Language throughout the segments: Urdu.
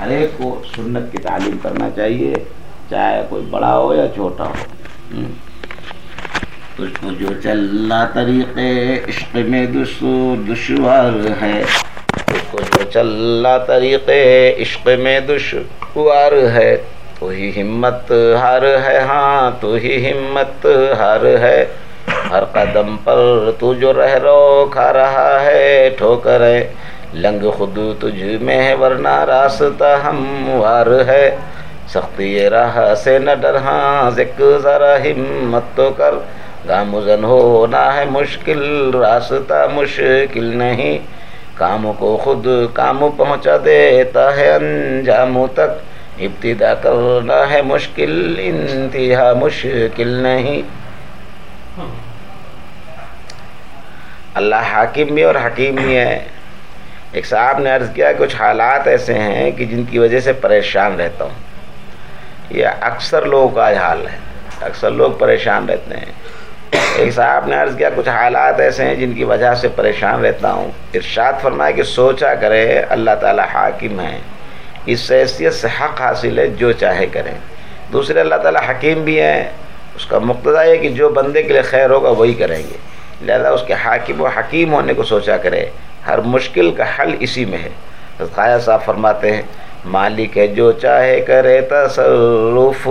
ہر ایک کو سنت کی تعلیم کرنا چاہیے، چاہے کوئی بڑا ہو یا چھوٹا ہو۔ ہم۔ تجھ کو جو چلا طریقے، عشق میں دس دشوار ہے۔ تجھ کو جو چلا طریقے، عشق میں دشوار ہے۔ تو ہی ہمت ہار ہے ہاں تو ہی ہمت ہار ہے۔ ہر قدم پر تو جو رہ رو کھا رہا ہے ٹھوکریں لنگ خود تجھ میں ہے ورنہ راستہ ہموار ہے۔ سختی راہ سے نہ ڈر ہاں ذک ذرا ہمت تو کر گامزن ہونا ہے مشکل، راستہ مشکل نہیں۔ کام کو خود کام پہنچا دیتا ہے انجام تک۔ ابتدا کرنا ہے مشکل، انتہا مشکل نہیں۔ اللہ حاکم بھی اور حکیم بھی ہے ایک صاحب نے عرض کیا کچھ حالات ایسے ہیں کہ جن کی وجہ سے پریشان رہتا ہوں۔ یہ اکثر لوگوں کا حال ہے۔ اکثر لوگ پریشان رہتے ہیں۔ ایک صاحب نے عرض کیا کچھ حالات ایسے ہیں جن کی وجہ سے پریشان رہتا ہوں۔ ارشاد فرمایا کہ سوچا کرے، اللہ تعالی حاکم ہے۔ اس حیثیت سے حق حاصل ہے جو چاہے کرے۔ دوسرے، اللہ تعالی حکیم بھی ہیں۔ اس کا مقتضا ہے کہ جو بندے کے لیے خیر ہوگا وہی کریں گے۔ لہذا اس کے حاکم و حکیم ہونے کو سوچا کرے۔ ہر مشکل کا حل اسی میں ہے۔ خایا صاحب فرماتے ہیں، مالک ہے جو چاہے کرے تصرف،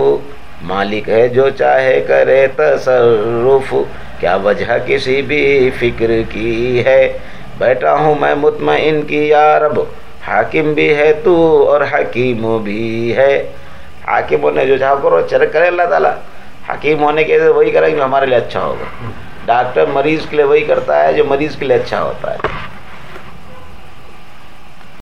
مالک ہے جو چاہے کرے تصرف۔ کیا وجہ کسی بھی فکر کی ہے؟ بیٹھا ہوں میں مطمئن کی، یا رب، حاکم بھی ہے تو اور حکیم بھی ہے۔ حاکم ہونے جو چاہو کرو چر کرے اللہ تعالیٰ۔ حکیم ہونے کے وہی کریں گے ہمارے لیے اچھا ہوگا۔ ڈاکٹر مریض کے لیے وہی کرتا ہے جو مریض کے لیے اچھا ہوتا ہے۔